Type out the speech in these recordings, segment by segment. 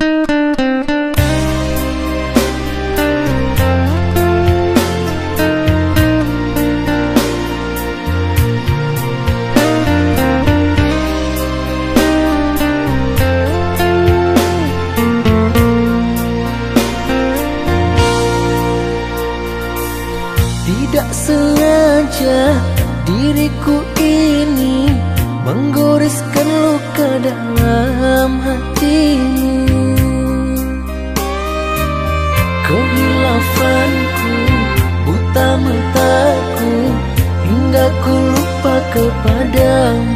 Tidak sengaja diriku ini Menggoreskan luka dalam hatimu. aku lupa kepadamu.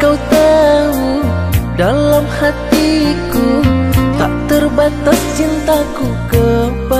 kau tahu Dalam hatiku Tak terbatas cintaku kepadamu.